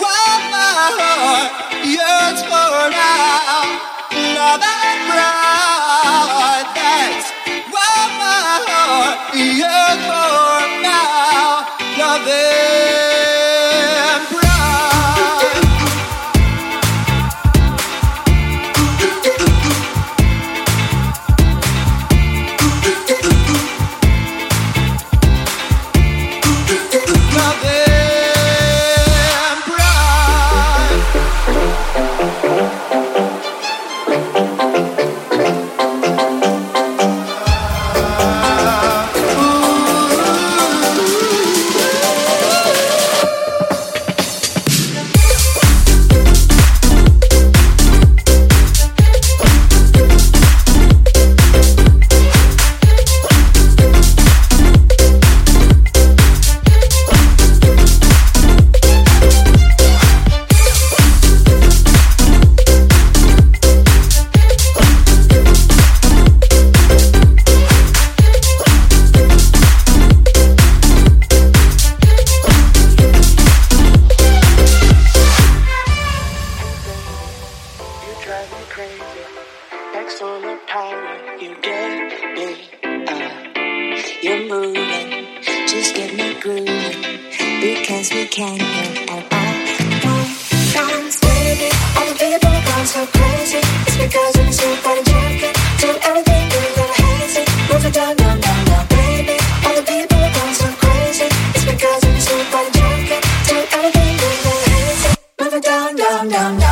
Why my heart yearns for now. love. power you gave me. Uh, you're moving, just get me grooving because we can go out. Baby, all the people gone so crazy. It's because I'm so bad jacket. Doing everything a hazy. Move it down, down, down, down, baby. All the people gone so crazy. It's because I'm so bad jacket. Doing everything a hazy. Move it down, down, down, down.